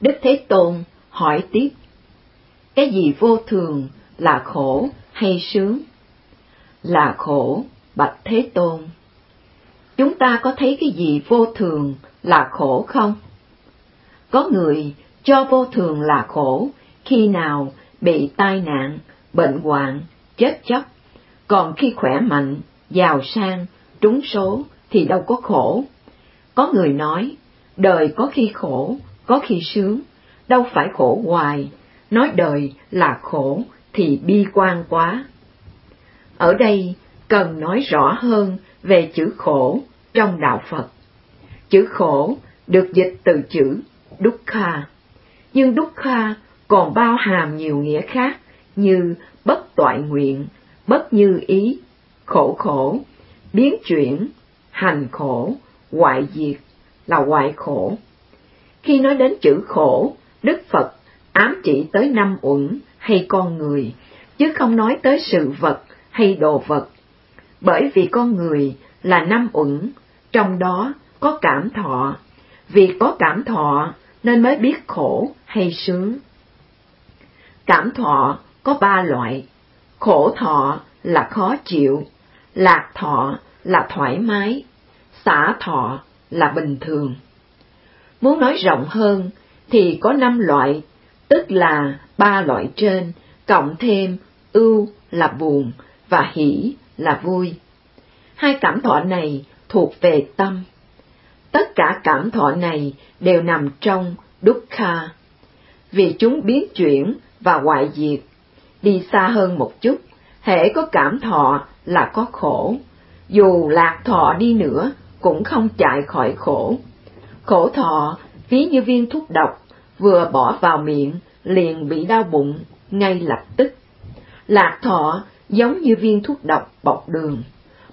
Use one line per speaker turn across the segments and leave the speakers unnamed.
Đức Thế Tôn hỏi tiếp, cái gì vô thường là khổ hay sướng? Là khổ, bạch Thế Tôn. Chúng ta có thấy cái gì vô thường là khổ không? Có người cho vô thường là khổ khi nào bị tai nạn, bệnh hoạn, chết chóc, còn khi khỏe mạnh, giàu sang, trúng số thì đâu có khổ. Có người nói, đời có khi khổ, có khi sướng, đâu phải khổ hoài, nói đời là khổ thì bi quan quá. Ở đây cần nói rõ hơn về chữ khổ trong đạo Phật. Chữ khổ được dịch từ chữ dukkha, nhưng dukkha còn bao hàm nhiều nghĩa khác như bất toại nguyện, bất như ý, khổ khổ, biến chuyển, hành khổ, hoại diệt là hoại khổ. Khi nói đến chữ khổ, Đức Phật ám chỉ tới năm uẩn hay con người, chứ không nói tới sự vật hay đồ vật. Bởi vì con người là năm uẩn, trong đó có cảm thọ, vì có cảm thọ nên mới biết khổ hay sướng. Cảm thọ có ba loại, khổ thọ là khó chịu, lạc thọ là thoải mái, xả thọ là bình thường. Muốn nói rộng hơn thì có năm loại, tức là ba loại trên, cộng thêm ưu là buồn và hỷ là vui. Hai cảm thọ này thuộc về tâm. Tất cả cảm thọ này đều nằm trong dukkha, vì chúng biến chuyển và hoại diệt. Đi xa hơn một chút, hễ có cảm thọ là có khổ, dù lạc thọ đi nữa cũng không chạy khỏi khổ. Khổ thọ ví như viên thuốc độc, vừa bỏ vào miệng liền bị đau bụng ngay lập tức. Lạc thọ giống như viên thuốc độc bọc đường,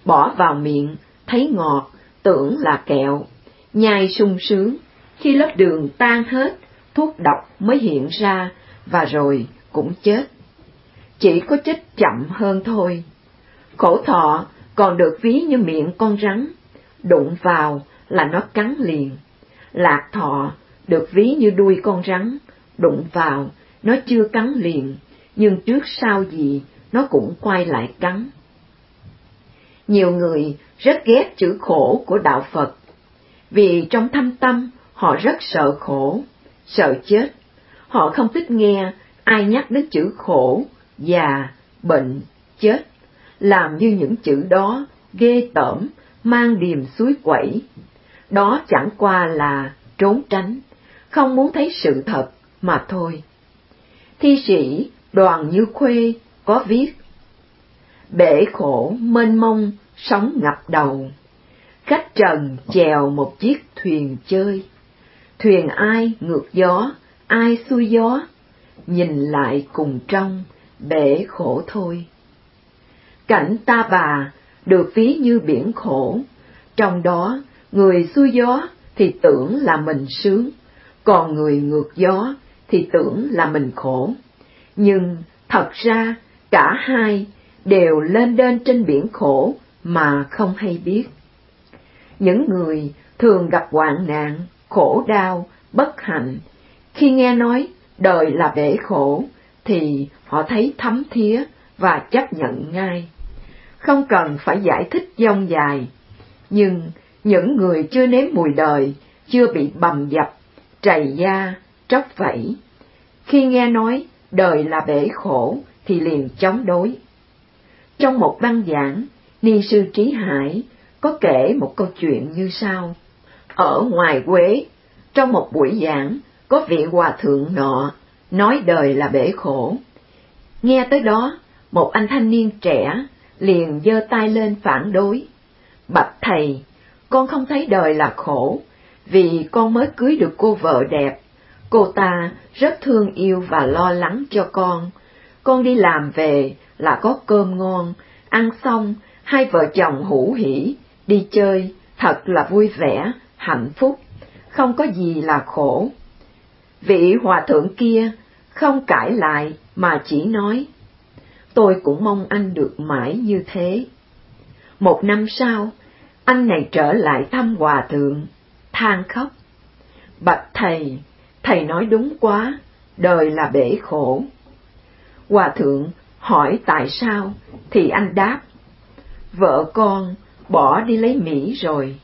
bỏ vào miệng thấy ngọt, tưởng là kẹo, nhai sung sướng, khi lớp đường tan hết, thuốc độc mới hiện ra và rồi cũng chết. Chỉ có chết chậm hơn thôi. Khổ thọ còn được ví như miệng con rắn, đụng vào là nó cắn liền. Lạc thọ được ví như đuôi con rắn, đụng vào, nó chưa cắn liền, nhưng trước sau gì nó cũng quay lại cắn. Nhiều người rất ghét chữ khổ của đạo Phật, vì trong thâm tâm họ rất sợ khổ, sợ chết. Họ không thích nghe ai nhắc đến chữ khổ, già, bệnh, chết, làm như những chữ đó ghê tởm, mang điềm suối quẩy. Đó chẳng qua là trốn tránh, không muốn thấy sự thật mà thôi. Thi sĩ Đoàn Như Khuê có viết Bể khổ mênh mông, sóng ngập đầu, khách trần chèo một chiếc thuyền chơi. Thuyền ai ngược gió, ai xuôi gió, nhìn lại cùng trong, bể khổ thôi. Cảnh ta bà được ví như biển khổ, trong đó người xuôi gió thì tưởng là mình sướng, còn người ngược gió thì tưởng là mình khổ. Nhưng thật ra cả hai đều lên đên trên biển khổ mà không hay biết. Những người thường gặp hoạn nạn, khổ đau, bất hạnh, khi nghe nói đời là bể khổ, thì họ thấy thấm thía và chấp nhận ngay. Không cần phải giải thích dông dài, nhưng những người chưa nếm mùi đời, chưa bị bầm dập, trầy da, tróc vẫy, khi nghe nói đời là bể khổ thì liền chống đối. Trong một băng giảng, Ni sư Trí Hải có kể một câu chuyện như sau. Ở ngoài Quế, trong một buổi giảng, có vị hòa thượng nọ nói đời là bể khổ. Nghe tới đó, một anh thanh niên trẻ liền giơ tay lên phản đối. Bạch thầy, con không thấy đời là khổ, vì con mới cưới được cô vợ đẹp. Cô ta rất thương yêu và lo lắng cho con. Con đi làm về là có cơm ngon, ăn xong, hai vợ chồng hữu hỉ, đi chơi, thật là vui vẻ, hạnh phúc, không có gì là khổ. Vị hòa thượng kia không cãi lại mà chỉ nói, tôi cũng mong anh được mãi như thế. Một năm sau, anh này trở lại thăm hòa thượng, than khóc. Bạch thầy, thầy nói đúng quá, đời là bể khổ. Hòa thượng hỏi tại sao, thì anh đáp, vợ con bỏ đi lấy Mỹ rồi.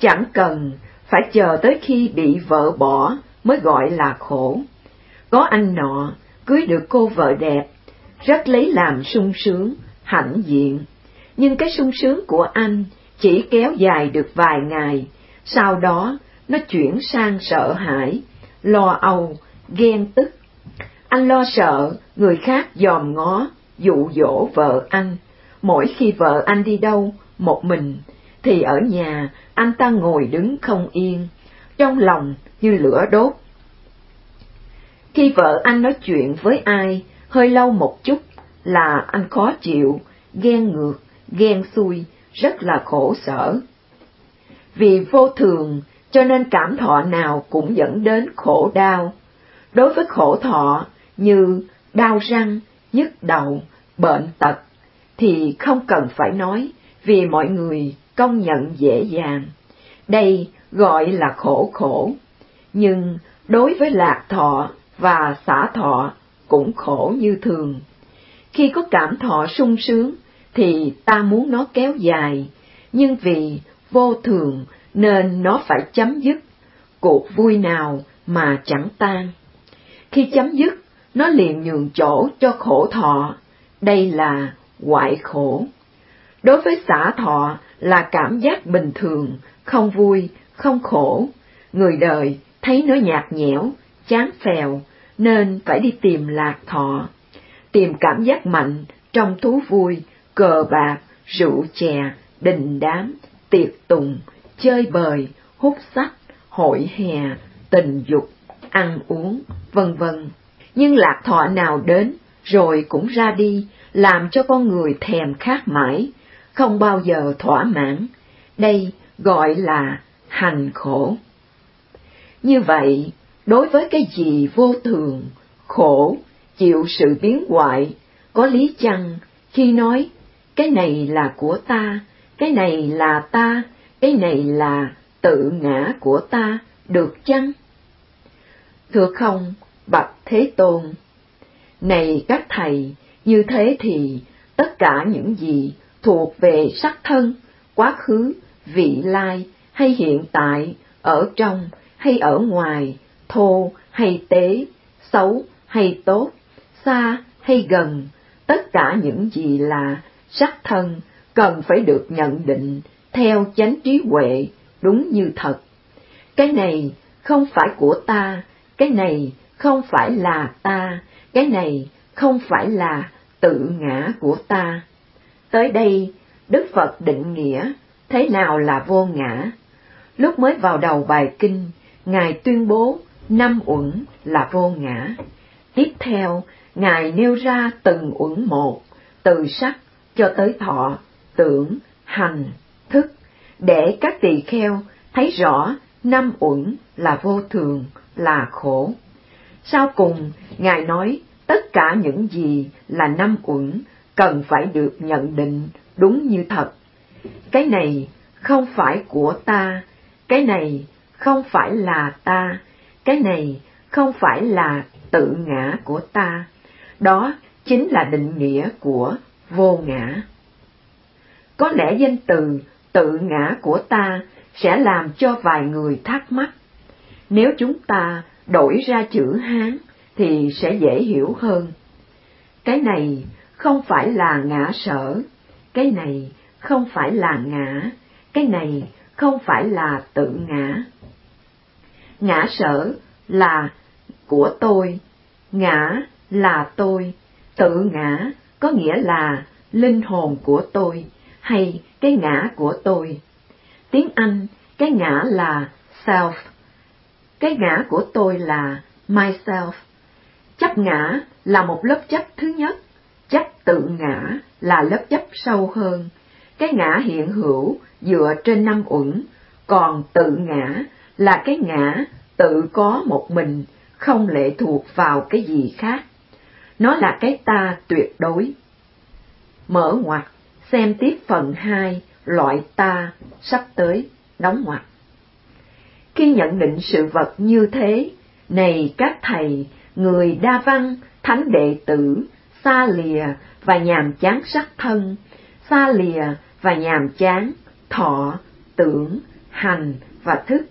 Chẳng cần phải chờ tới khi bị vợ bỏ mới gọi là khổ. Có anh nọ cưới được cô vợ đẹp, rất lấy làm sung sướng, hãnh diện. Nhưng cái sung sướng của anh chỉ kéo dài được vài ngày, sau đó nó chuyển sang sợ hãi, lo âu, ghen tức. Anh lo sợ người khác dòm ngó, dụ dỗ vợ anh. Mỗi khi vợ anh đi đâu, một mình, thì ở nhà anh ta ngồi đứng không yên, trong lòng như lửa đốt. Khi vợ anh nói chuyện với ai, hơi lâu một chút là anh khó chịu, ghen ngược, ghen xui, rất là khổ sở. Vì vô thường, cho nên cảm thọ nào cũng dẫn đến khổ đau. Đối với khổ thọ như đau răng, nhức đầu, bệnh tật, thì không cần phải nói, vì mọi người công nhận dễ dàng. Đây gọi là khổ khổ. Nhưng đối với lạc thọ và xả thọ cũng khổ như thường. Khi có cảm thọ sung sướng thì ta muốn nó kéo dài, nhưng vì vô thường nên nó phải chấm dứt, cuộc vui nào mà chẳng tan. Khi chấm dứt, nó liền nhường chỗ cho khổ thọ, đây là hoại khổ. Đối với xả thọ là cảm giác bình thường, không vui, không khổ. Người đời thấy nó nhạt nhẽo, chán phèo, nên phải đi tìm lạc thọ. Tìm cảm giác mạnh trong thú vui, cờ bạc, rượu chè, đình đám, tiệc tùng, chơi bời, hút sách, hội hè, tình dục, ăn uống, vân vân. Nhưng lạc thọ nào đến, rồi cũng ra đi, làm cho con người thèm khát mãi, không bao giờ thỏa mãn. Đây gọi là hành khổ. Như vậy, đối với cái gì vô thường, khổ, chịu sự biến hoại, có lý chăng khi nói cái này là của ta, cái này là ta, cái này là tự ngã của ta, được chăng? Thưa không, bạch Thế Tôn. Này các thầy, như thế thì tất cả những gì thuộc về sắc thân, quá khứ, vị lai hay hiện tại, ở trong hay ở ngoài, thô hay tế, xấu hay tốt, xa hay gần, tất cả những gì là sắc thân cần phải được nhận định theo chánh trí huệ đúng như thật. Cái này không phải của ta, cái này không phải là ta, cái này không phải là tự ngã của ta. Tới đây, Đức Phật định nghĩa thế nào là vô ngã. Lúc mới vào đầu bài kinh, Ngài tuyên bố năm uẩn là vô ngã. Tiếp theo, Ngài nêu ra từng uẩn một, từ sắc cho tới thọ, tưởng, hành, thức, để các tỳ kheo thấy rõ năm uẩn là vô thường, là khổ. Sau cùng, Ngài nói tất cả những gì là năm uẩn cần phải được nhận định đúng như thật. Cái này không phải của ta, cái này không phải là ta, cái này không phải là tự ngã của ta. Đó chính là định nghĩa của vô ngã. Có lẽ danh từ tự ngã của ta sẽ làm cho vài người thắc mắc. Nếu chúng ta đổi ra chữ Hán thì sẽ dễ hiểu hơn. Cái này không phải là ngã sở, cái này không phải là ngã, cái này không phải là tự ngã. Ngã sở là của tôi, ngã là tôi, tự ngã có nghĩa là linh hồn của tôi hay cái ngã của tôi. Tiếng Anh, cái ngã là self, cái ngã của tôi là myself. Chấp ngã là một lớp chấp thứ nhất, chấp tự ngã là lớp chấp sâu hơn. Cái ngã hiện hữu dựa trên năm uẩn, còn tự ngã là cái ngã tự có một mình, không lệ thuộc vào cái gì khác. Nó là cái ta tuyệt đối. Mở ngoặt, xem tiếp phần 2, loại ta, sắp tới, đóng ngoặt. Khi nhận định sự vật như thế, này các thầy, người đa văn, thánh đệ tử, xa lìa và nhàm chán sắc thân, xa lìa và nhàm chán thọ, tưởng, hành và thức.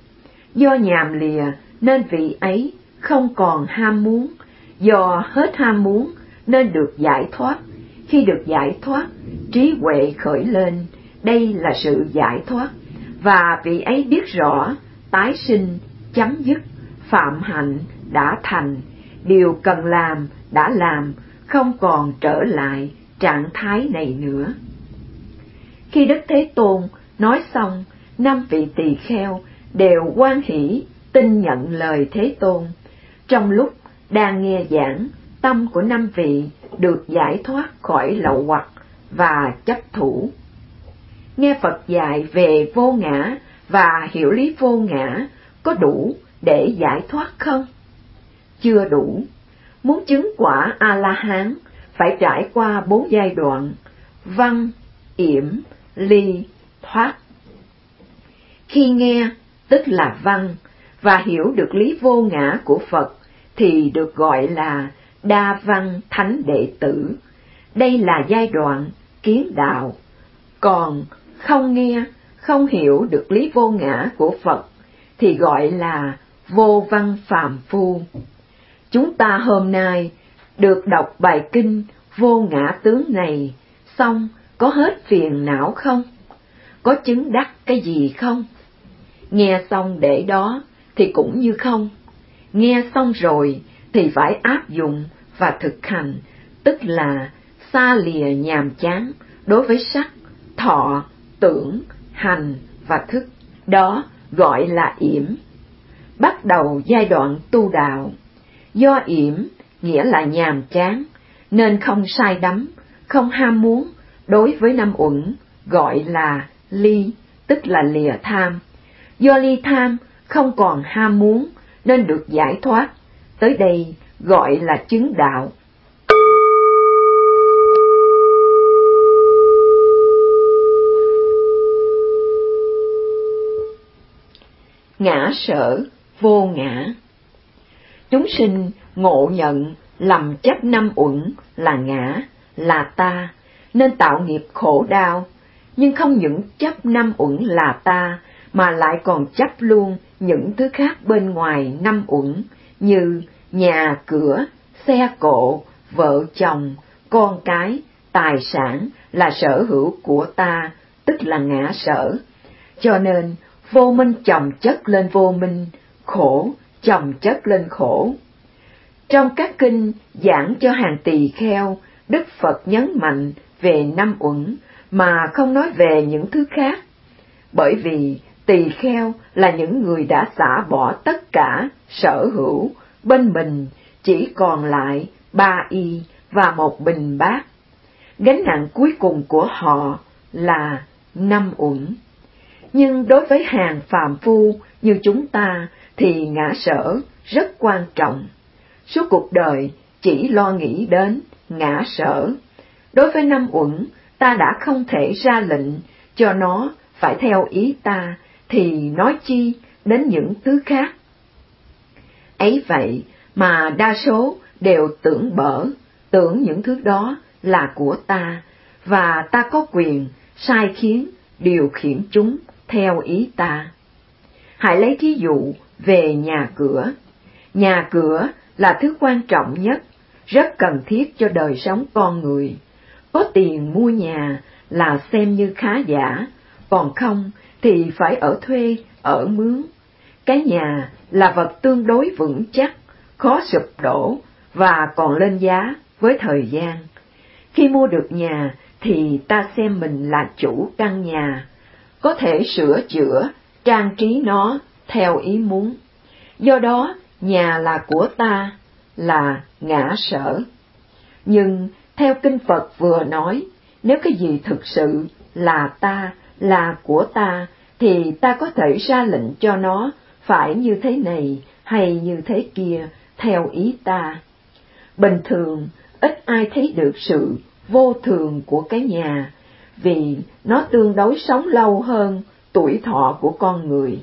Do nhàm lìa nên vị ấy không còn ham muốn, do hết ham muốn nên được giải thoát. Khi được giải thoát, trí huệ khởi lên, đây là sự giải thoát, và vị ấy biết rõ tái sinh, chấm dứt, phạm hạnh đã thành, điều cần làm đã làm, không còn trở lại trạng thái này nữa. Khi Đức Thế Tôn nói xong, năm vị tỳ kheo đều quan hỷ tin nhận lời Thế Tôn. Trong lúc đang nghe giảng, tâm của năm vị được giải thoát khỏi lậu hoặc và chấp thủ. Nghe Phật dạy về vô ngã và hiểu lý vô ngã có đủ để giải thoát không? Chưa đủ. Muốn chứng quả A-la-hán phải trải qua bốn giai đoạn, văn, yểm, ly, thoát. Khi nghe, tức là văn, và hiểu được lý vô ngã của Phật, thì được gọi là đa văn thánh đệ tử. Đây là giai đoạn kiến đạo. Còn không nghe, không hiểu được lý vô ngã của Phật, thì gọi là vô văn phàm phu. Chúng ta hôm nay được đọc bài kinh vô ngã tướng này, xong có hết phiền não không? Có chứng đắc cái gì không? Nghe xong để đó thì cũng như không. Nghe xong rồi thì phải áp dụng và thực hành, tức là xa lìa nhàm chán đối với sắc, thọ, tưởng, hành và thức. Đó gọi là yểm. Bắt đầu giai đoạn tu đạo. Do yểm nghĩa là nhàm chán, nên không sai đắm, không ham muốn, đối với năm uẩn gọi là ly, tức là lìa tham. Do ly tham không còn ham muốn nên được giải thoát, tới đây gọi là chứng đạo. Ngã sở, vô ngã. Chúng sinh ngộ nhận lầm chấp năm uẩn là ngã, là ta, nên tạo nghiệp khổ đau, nhưng không những chấp năm uẩn là ta, mà lại còn chấp luôn những thứ khác bên ngoài năm uẩn, như nhà cửa, xe cộ, vợ chồng, con cái, tài sản là sở hữu của ta, tức là ngã sở. Cho nên, vô minh chồng chất lên vô minh, khổ chồng chất lên khổ. Trong các kinh giảng cho hàng tỳ kheo, Đức Phật nhấn mạnh về năm uẩn mà không nói về những thứ khác. Bởi vì tỳ kheo là những người đã xả bỏ tất cả sở hữu, bên mình chỉ còn lại ba y và một bình bát. Gánh nặng cuối cùng của họ là năm uẩn. Nhưng đối với hàng phàm phu như chúng ta thì ngã sở rất quan trọng. Suốt cuộc đời chỉ lo nghĩ đến ngã sở. Đối với năm uẩn, ta đã không thể ra lệnh cho nó phải theo ý ta, thì nói chi đến những thứ khác. Ấy vậy mà đa số đều tưởng bở, tưởng những thứ đó là của ta, và ta có quyền sai khiến, điều khiển chúng theo ý ta. Hãy lấy thí dụ về nhà cửa. Nhà cửa là thứ quan trọng nhất, rất cần thiết cho đời sống con người. Có tiền mua nhà là xem như khá giả, còn không thì phải ở thuê, ở mướn. Cái nhà là vật tương đối vững chắc, khó sụp đổ và còn lên giá với thời gian. Khi mua được nhà thì ta xem mình là chủ căn nhà, có thể sửa chữa, trang trí nó theo ý muốn. Do đó, nhà là của ta, là ngã sở. Nhưng, theo Kinh Phật vừa nói, nếu cái gì thực sự là ta, là của ta, thì ta có thể ra lệnh cho nó phải như thế này hay như thế kia, theo ý ta. Bình thường, ít ai thấy được sự vô thường của cái nhà, vì nó tương đối sống lâu hơn tuổi thọ của con người.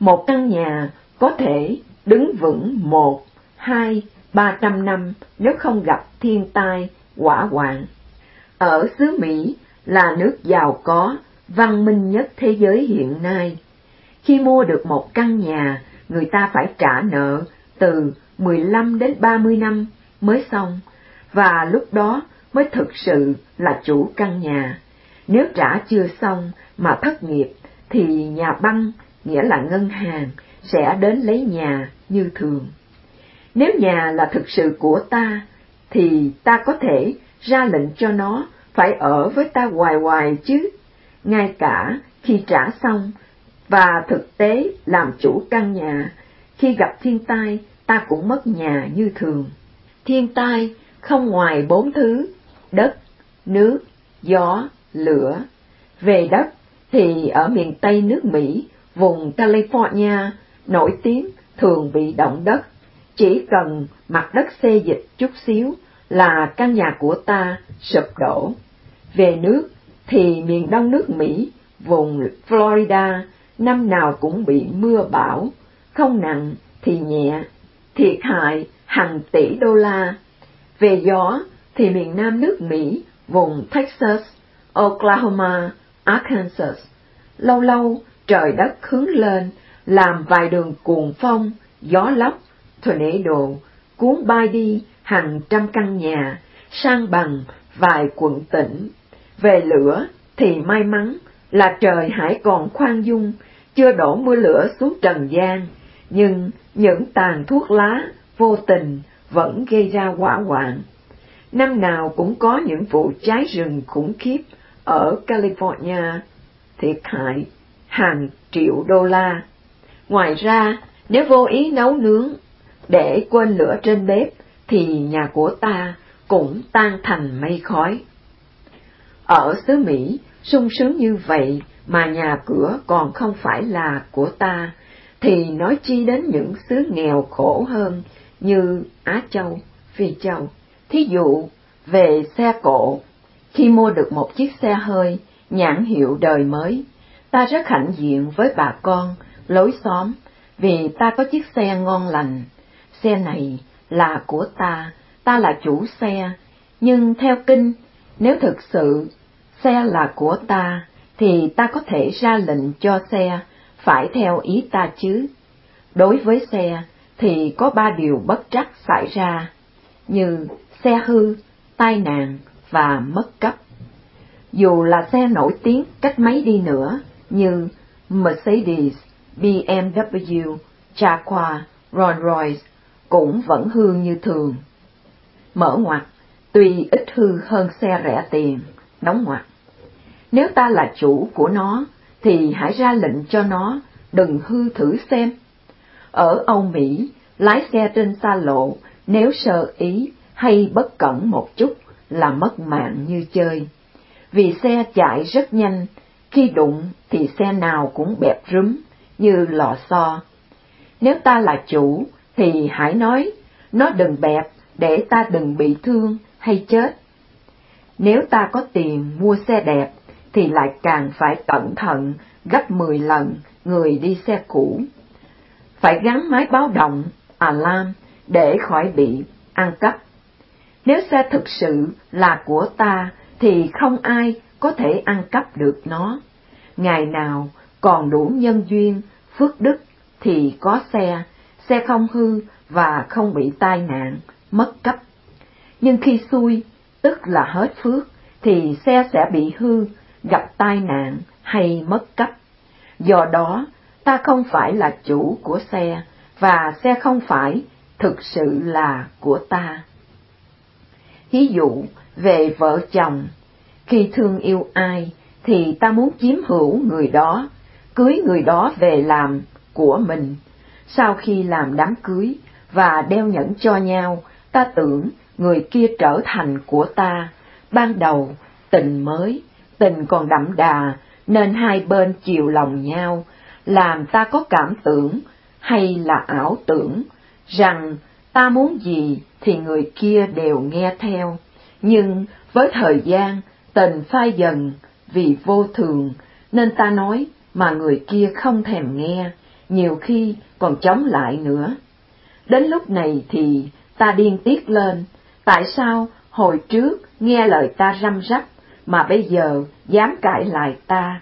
một căn nhà có thể đứng vững một, hai, ba trăm năm nếu không gặp thiên tai, quả hoạn. Ở xứ Mỹ là nước giàu có, văn minh nhất thế giới hiện nay. Khi mua được một căn nhà, người ta phải trả nợ từ 15 đến 30 năm mới xong, và lúc đó mới thực sự là chủ căn nhà. Nếu trả chưa xong mà thất nghiệp, thì nhà băng, nghĩa là ngân hàng, sẽ đến lấy nhà như thường. Nếu nhà là thực sự của ta, thì ta có thể ra lệnh cho nó phải ở với ta hoài hoài chứ, ngay cả khi trả xong và thực tế làm chủ căn nhà, khi gặp thiên tai ta cũng mất nhà như thường. Thiên tai không ngoài bốn thứ, đất, nước, gió, lửa. Về đất thì ở miền Tây nước Mỹ, vùng California nổi tiếng thường bị động đất. Chỉ cần mặt đất xê dịch chút xíu là căn nhà của ta sụp đổ. Về nước thì miền đông nước Mỹ, vùng Florida, năm nào cũng bị mưa bão, không nặng thì nhẹ, thiệt hại hàng tỷ đô la. Về gió thì miền nam nước Mỹ, vùng Texas, Oklahoma, Arkansas, lâu lâu trời đất hướng lên, làm vài đường cuồng phong, gió lốc, tornado, cuốn bay đi hàng trăm căn nhà, sang bằng vài quận tỉnh. Về lửa thì may mắn là trời hãy còn khoan dung, chưa đổ mưa lửa xuống trần gian, nhưng những tàn thuốc lá vô tình vẫn gây ra hỏa hoạn. Năm nào cũng có những vụ cháy rừng khủng khiếp ở California, thiệt hại hàng triệu đô la. Ngoài ra, nếu vô ý nấu nướng để quên lửa trên bếp, thì nhà của ta cũng tan thành mây khói. Ở xứ Mỹ, sung sướng như vậy mà nhà cửa còn không phải là của ta, thì nói chi đến những xứ nghèo khổ hơn như Á Châu, Phi Châu. Thí dụ, về xe cộ, khi mua được một chiếc xe hơi, nhãn hiệu đời mới, ta rất hạnh diện với bà con, lối xóm, vì ta có chiếc xe ngon lành. Xe này là của ta, ta là chủ xe, nhưng theo kinh, nếu thực sự xe là của ta, thì ta có thể ra lệnh cho xe phải theo ý ta chứ. Đối với xe thì có ba điều bất trắc xảy ra, như xe hư, tai nạn và mất cấp. Dù là xe nổi tiếng cách mấy đi nữa, như Mercedes, BMW, Jaguar, Rolls-Royce cũng vẫn hư như thường. Mở ngoặt, tuy ít hư hơn xe rẻ tiền, đóng ngoặt. Nếu ta là chủ của nó, thì hãy ra lệnh cho nó đừng hư thử xem. Ở Âu Mỹ, lái xe trên xa lộ, nếu sơ ý hay bất cẩn một chút là mất mạng như chơi. Vì xe chạy rất nhanh, khi đụng thì xe nào cũng bẹp rúm như lò xo. Nếu ta là chủ thì hãy nói, nó đừng bẹp để ta đừng bị thương hay chết. Nếu ta có tiền mua xe đẹp thì lại càng phải cẩn thận gấp 10 lần người đi xe cũ. Phải gắn máy báo động, alarm để khỏi bị ăn cắp. Nếu xe thực sự là của ta thì không ai có thể ăn cắp được nó. Ngày nào còn đủ nhân duyên, phước đức thì có xe, xe không hư và không bị tai nạn, mất cấp. Nhưng khi xui, tức là hết phước, thì xe sẽ bị hư, gặp tai nạn hay mất cấp. Do đó, ta không phải là chủ của xe, và xe không phải thực sự là của ta. Ví dụ, về vợ chồng, khi thương yêu ai, thì ta muốn chiếm hữu người đó, cưới người đó về làm của mình. Sau khi làm đám cưới và đeo nhẫn cho nhau, ta tưởng người kia trở thành của ta. Ban đầu, tình mới, tình còn đậm đà, nên hai bên chiều lòng nhau, làm ta có cảm tưởng hay là ảo tưởng rằng ta muốn gì thì người kia đều nghe theo. Nhưng với thời gian, tình phai dần vì vô thường, nên ta nói mà người kia không thèm nghe, nhiều khi còn chống lại nữa. Đến lúc này thì ta điên tiết lên, tại sao hồi trước nghe lời ta răm rắp, mà bây giờ dám cãi lại ta?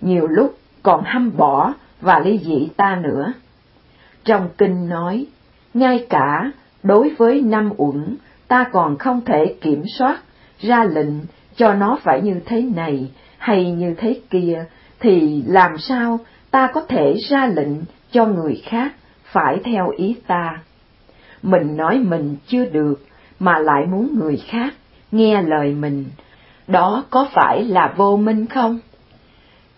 Nhiều lúc còn hăm bỏ và ly dị ta nữa. Trong kinh nói, ngay cả đối với năm uẩn, ta còn không thể kiểm soát, ra lệnh cho nó phải như thế này hay như thế kia, thì làm sao ta có thể ra lệnh cho người khác phải theo ý ta? Mình nói mình chưa được, mà lại muốn người khác nghe lời mình, đó có phải là vô minh không?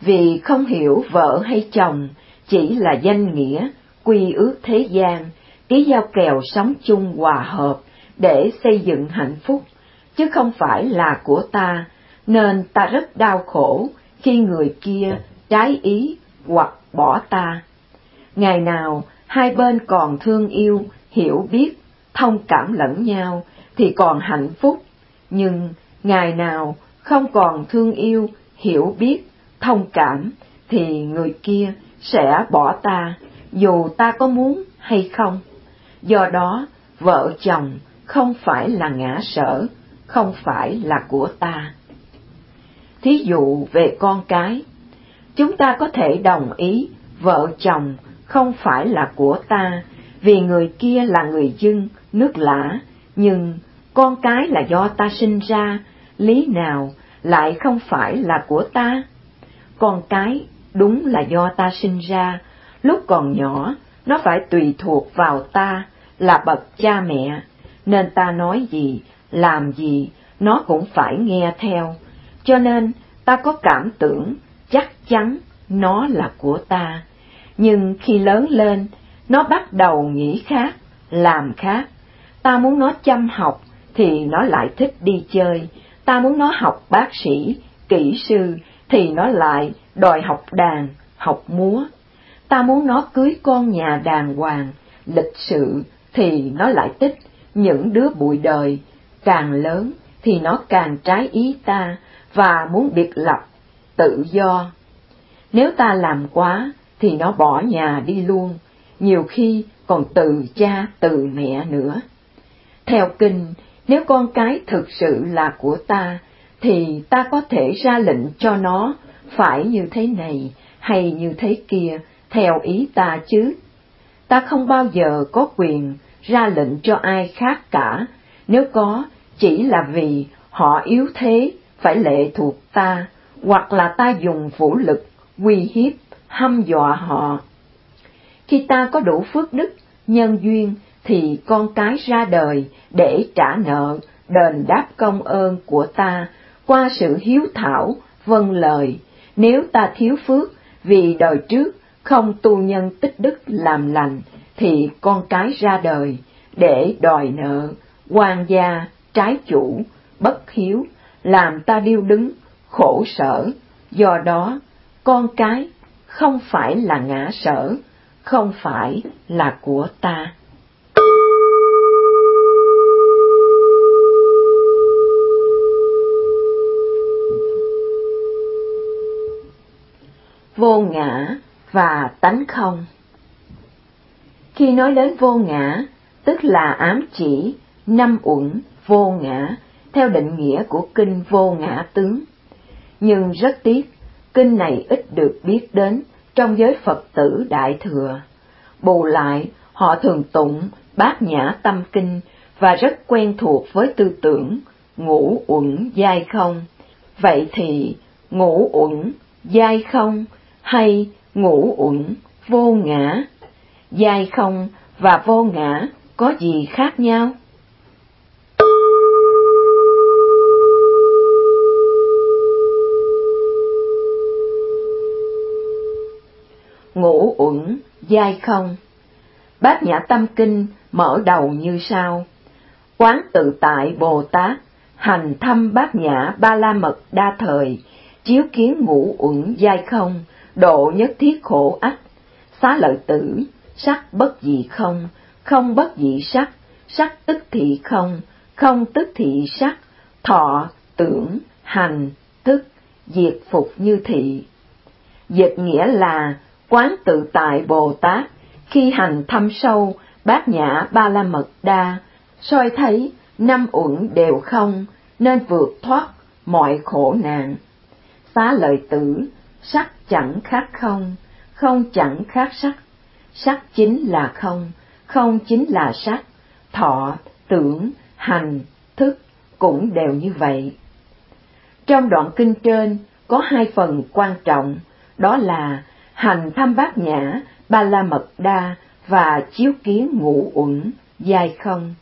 Vì không hiểu vợ hay chồng chỉ là danh nghĩa, quy ước thế gian, ký giao kèo sống chung hòa hợp để xây dựng hạnh phúc, chứ không phải là của ta, nên ta rất đau khổ khi người kia trái ý hoặc bỏ ta. Ngày nào hai bên còn thương yêu, hiểu biết, thông cảm lẫn nhau thì còn hạnh phúc, nhưng ngày nào không còn thương yêu, hiểu biết, thông cảm thì người kia sẽ bỏ ta dù ta có muốn hay không. Do đó, vợ chồng không phải là ngã sở, không phải là của ta. Thí dụ về con cái, chúng ta có thể đồng ý vợ chồng không phải là của ta vì người kia là người dân, nước lã, nhưng con cái là do ta sinh ra, lý nào lại không phải là của ta? Con cái đúng là do ta sinh ra, lúc còn nhỏ nó phải tùy thuộc vào ta là bậc cha mẹ, nên ta nói gì, làm gì, nó cũng phải nghe theo, cho nên ta có cảm tưởng chắc chắn nó là của ta. Nhưng khi lớn lên, nó bắt đầu nghĩ khác, làm khác. Ta muốn nó chăm học thì nó lại thích đi chơi, ta muốn nó học bác sĩ, kỹ sư thì nó lại đòi học đàn, học múa. Ta muốn nó cưới con nhà đàng hoàng, lịch sự thì nó lại thích những đứa bụi đời, càng lớn thì nó càng trái ý ta và muốn biệt lập, tự do. Nếu ta làm quá thì nó bỏ nhà đi luôn, nhiều khi còn từ cha từ mẹ nữa. Theo kinh, nếu con cái thực sự là của ta, thì ta có thể ra lệnh cho nó phải như thế này hay như thế kia, theo ý ta chứ. Ta không bao giờ có quyền ra lệnh cho ai khác cả, nếu có, chỉ là vì họ yếu thế, phải lệ thuộc ta, hoặc là ta dùng vũ lực, uy hiếp, hăm dọa họ. Khi ta có đủ phước đức, nhân duyên, thì con cái ra đời để trả nợ, đền đáp công ơn của ta qua sự hiếu thảo, vâng lời. Nếu ta thiếu phước vì đời trước không tu nhân tích đức làm lành, thì con cái ra đời để đòi nợ, quan gia, trái chủ, bất hiếu, làm ta điêu đứng, khổ sở. Do đó, con cái không phải là ngã sở, không phải là của ta. Vô ngã và tánh không Khi nói đến vô ngã, tức là ám chỉ năm uẩn vô ngã theo định nghĩa của kinh vô ngã tướng. Nhưng rất tiếc, kinh này ít được biết đến trong giới Phật tử Đại Thừa. Bù lại, họ thường tụng bát nhã tâm kinh và rất quen thuộc với tư tưởng ngũ uẩn giai không. Vậy thì ngũ uẩn giai không hay ngũ uẩn vô ngã? Giai không và vô ngã có gì khác nhau? Ngũ uẩn, giai không Bát Nhã Tâm Kinh mở đầu như sau Quán tự tại Bồ Tát, hành thăm bát nhã ba la mật đa thời, chiếu kiến ngũ uẩn giai không, độ nhất thiết khổ ách, xá lợi tử, sắc bất dị không, không bất dị sắc, sắc tức thị không, không tức thị sắc, thọ, tưởng, hành, thức, diệt phục như thị. Dịch nghĩa là Quán tự tại Bồ Tát khi hành thâm sâu bát nhã ba la mật đa, soi thấy năm uẩn đều không, nên vượt thoát mọi khổ nạn. Xá lợi tử, sắc chẳng khác không, không chẳng khác sắc, sắc chính là không, không chính là sắc, thọ, tưởng, hành, thức cũng đều như vậy. Trong đoạn kinh trên có hai phần quan trọng, đó là hành tham bát nhã, ba la mật đa và chiếu kiến ngũ uẩn, dài không.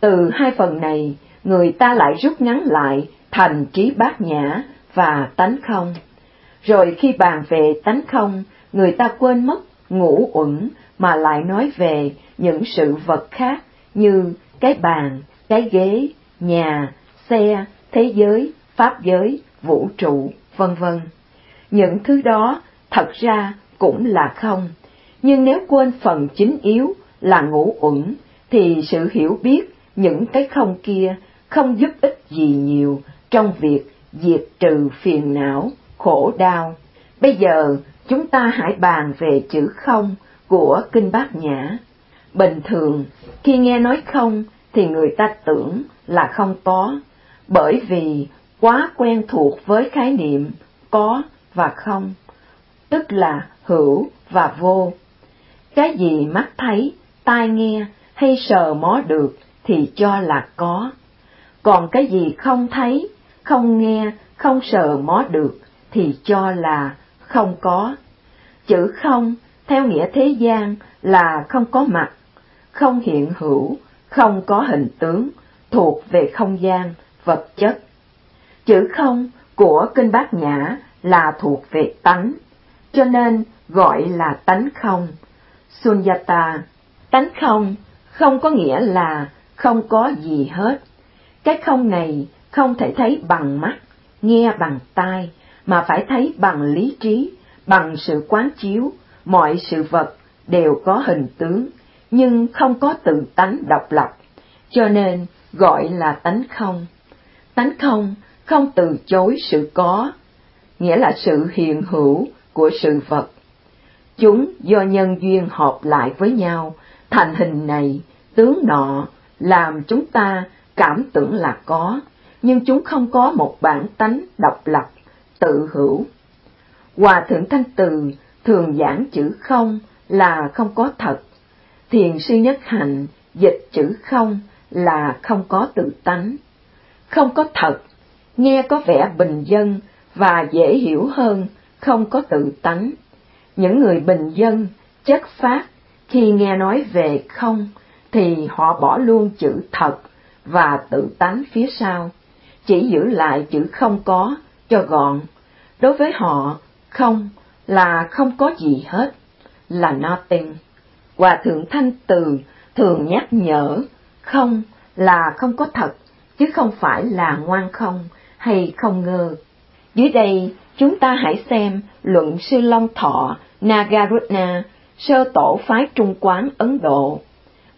Từ hai phần này, người ta lại rút ngắn lại thành trí bát nhã và tánh không. Rồi khi bàn về tánh không, người ta quên mất ngũ uẩn mà lại nói về những sự vật khác như cái bàn, cái ghế, nhà, xe, thế giới, pháp giới, vũ trụ, vân vân. Những thứ đó thật ra cũng là không, nhưng nếu quên phần chính yếu là ngũ uẩn, thì sự hiểu biết những cái không kia không giúp ích gì nhiều trong việc diệt trừ phiền não, khổ đau. Bây giờ chúng ta hãy bàn về chữ không của Kinh Bát Nhã. Bình thường, khi nghe nói không thì người ta tưởng là không có, bởi vì quá quen thuộc với khái niệm có và không, tức là hữu và vô. Cái gì mắt thấy, tai nghe hay sờ mó được thì cho là có, còn cái gì không thấy, không nghe, không sờ mó được thì cho là không có. Chữ không, theo nghĩa thế gian là không có mặt, không hiện hữu, không có hình tướng, thuộc về không gian, vật chất. Chữ không của Kinh Bát Nhã là thuộc về tánh, cho nên gọi là tánh không. Sunyata, tánh không, không có nghĩa là không có gì hết. Cái không này không thể thấy bằng mắt, nghe bằng tai, mà phải thấy bằng lý trí, bằng sự quán chiếu, mọi sự vật đều có hình tướng, nhưng không có tự tánh độc lập, cho nên gọi là tánh không. Tánh không không từ chối sự có, nghĩa là sự hiện hữu của sự vật. Chúng do nhân duyên hợp lại với nhau, thành hình này, tướng nọ, làm chúng ta cảm tưởng là có, nhưng chúng không có một bản tánh độc lập, tự hữu. Hòa thượng Thanh Từ thường giảng chữ không là không có thật, thiền sư nhất hạnh dịch chữ không là không có tự tánh. Không có thật, nghe có vẻ bình dân và dễ hiểu hơn không có tự tánh. Những người bình dân, chất phát, khi nghe nói về không, thì họ bỏ luôn chữ thật và tự tánh phía sau, chỉ giữ lại chữ không có cho gọn. Đối với họ, không là không có gì hết, là nothing. Hòa thượng Thanh Từ thường nhắc nhở, không là không có thật, chứ không phải là ngoan không hay không ngờ Dưới đây, chúng ta hãy xem luận sư Long Thọ Nagarjuna, sơ tổ phái Trung Quán Ấn Độ,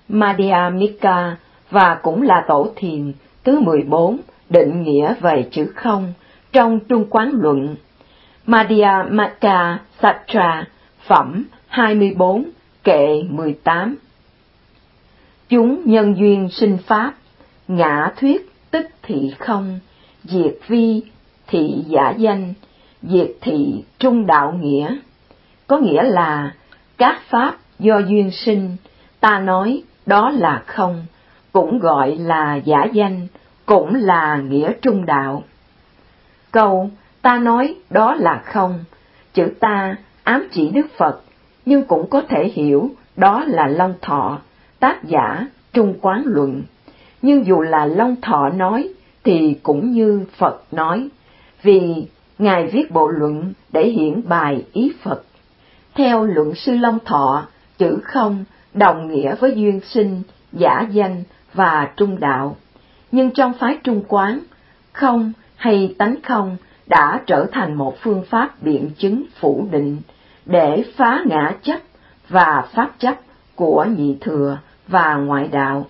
Madhyamika và cũng là tổ thiền thứ 14 định nghĩa về chữ không trong Trung Quán Luận. Madhyamaka Satra, phẩm 24, kệ 18 Chúng nhân duyên sinh pháp, ngã thuyết tức thị không, diệt vi thị giả danh, diệt thị trung đạo nghĩa. Có nghĩa là các pháp do duyên sinh, ta nói đó là không, cũng gọi là giả danh, cũng là nghĩa trung đạo. Câu ta nói đó là không, chữ ta ám chỉ Đức Phật, nhưng cũng có thể hiểu đó là Long Thọ, tác giả Trung Quán Luận. Nhưng dù là Long Thọ nói, thì cũng như Phật nói, vì Ngài viết bộ luận để hiển bài ý Phật. Theo luận sư Long Thọ, chữ không đồng nghĩa với duyên sinh, giả danh và trung đạo. Nhưng trong phái trung quán, không hay tánh không đã trở thành một phương pháp biện chứng phủ định để phá ngã chấp và pháp chấp của nhị thừa và ngoại đạo.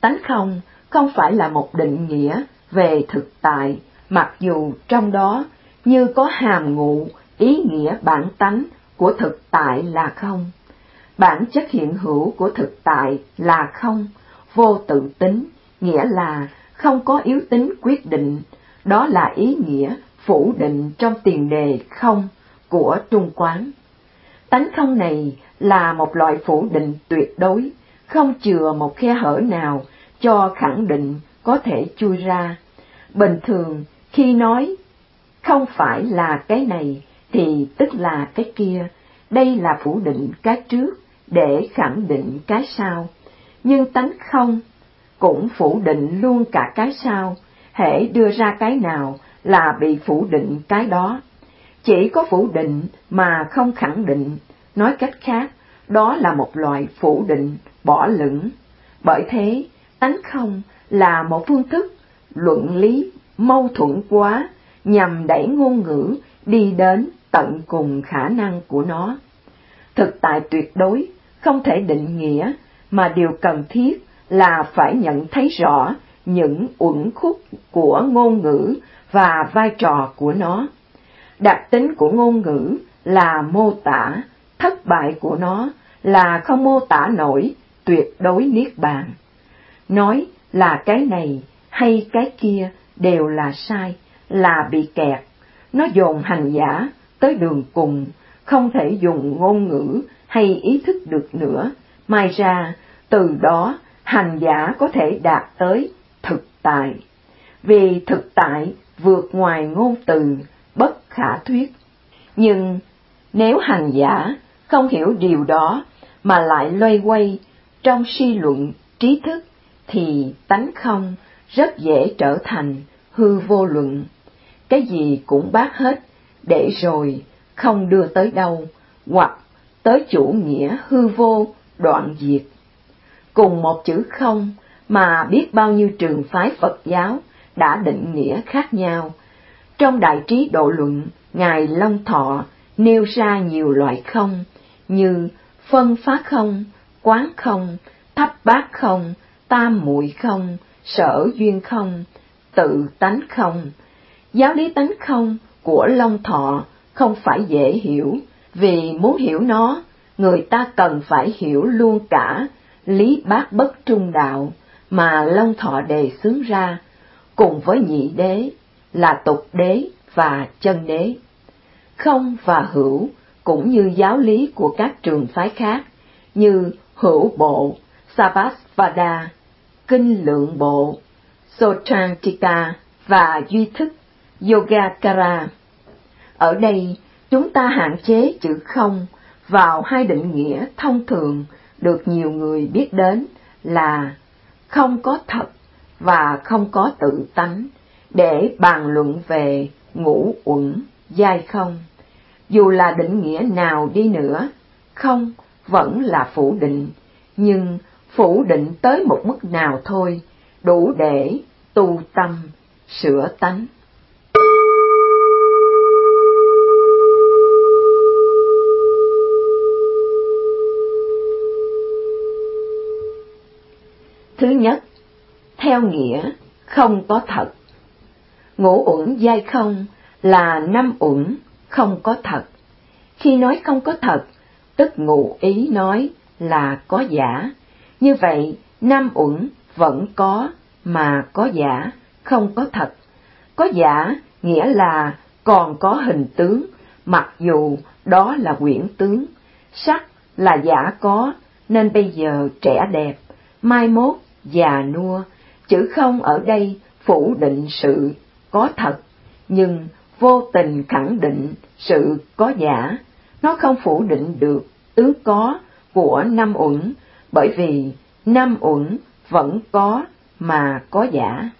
Tánh không không phải là một định nghĩa về thực tại, mặc dù trong đó như có hàm ngụ ý nghĩa bản tánh của thực tại là không. Bản chất hiện hữu của thực tại là không, vô tự tính, nghĩa là không có yếu tính quyết định, đó là ý nghĩa phủ định trong tiền đề không của Trung Quán. Tánh không này là một loại phủ định tuyệt đối, không chừa một khe hở nào cho khẳng định có thể chui ra. Bình thường, khi nói không phải là cái này thì tức là cái kia, đây là phủ định cái trước để khẳng định cái sau. Nhưng tánh không cũng phủ định luôn cả cái sau, hễ đưa ra cái nào là bị phủ định cái đó. Chỉ có phủ định mà không khẳng định, nói cách khác, đó là một loại phủ định bỏ lửng. Bởi thế, tánh không là một phương thức luận lý mâu thuẫn quá nhằm đẩy ngôn ngữ đi đến tận cùng khả năng của nó. Thực tại tuyệt đối không thể định nghĩa, mà điều cần thiết là phải nhận thấy rõ những uẩn khúc của ngôn ngữ và vai trò của nó. Đặc tính của ngôn ngữ là mô tả, thất bại của nó là không mô tả nổi tuyệt đối niết bàn. Nói là cái này hay cái kia đều là sai, là bị kẹt. Nó dồn hành giả tới đường cùng, không thể dùng ngôn ngữ hay ý thức được nữa, mai ra từ đó hành giả có thể đạt tới tại. Vì thực tại vượt ngoài ngôn từ, bất khả thuyết. Nhưng nếu hành giả không hiểu điều đó mà lại loay quay trong suy luận trí thức thì tánh không rất dễ trở thành hư vô luận. Cái gì cũng bác hết, để rồi không đưa tới đâu, hoặc tới chủ nghĩa hư vô, đoạn diệt. Cùng một chữ không mà biết bao nhiêu trường phái Phật giáo đã định nghĩa khác nhau. Trong Đại trí độ luận, Ngài Long Thọ nêu ra nhiều loại không, như phân phá không, quán không, thấp bát không, tam muội không, sở duyên không, tự tánh không. Giáo lý tánh không của Long Thọ không phải dễ hiểu, vì muốn hiểu nó, người ta cần phải hiểu luôn cả lý bát bất trung đạo mà Long Thọ đề xướng ra, cùng với nhị đế là tục đế và chân đế. Không và hữu cũng như giáo lý của các trường phái khác như hữu bộ, Sabasvada, kinh lượng bộ, Sotrantika và duy thức Yogacara. Ở đây, chúng ta hạn chế chữ không vào hai định nghĩa thông thường được nhiều người biết đến là không có thật và không có tự tánh để bàn luận về ngũ uẩn giai không. Dù là định nghĩa nào đi nữa, không vẫn là phủ định, nhưng phủ định tới một mức nào thôi, đủ để tu tâm, sửa tánh. Thứ nhất, theo nghĩa không có thật. Ngũ uẩn giai không là năm uẩn không có thật. Khi nói không có thật, tức ngụ ý nói là có giả. Như vậy, năm uẩn vẫn có mà có giả, không có thật. Có giả nghĩa là còn có hình tướng, mặc dù đó là quyển tướng. Sắc là giả có, nên bây giờ trẻ đẹp, mai mốt già nua, chữ không ở đây phủ định sự có thật, nhưng vô tình khẳng định sự có giả, nó không phủ định được tướng có của năm uẩn, bởi vì năm uẩn vẫn có mà có giả.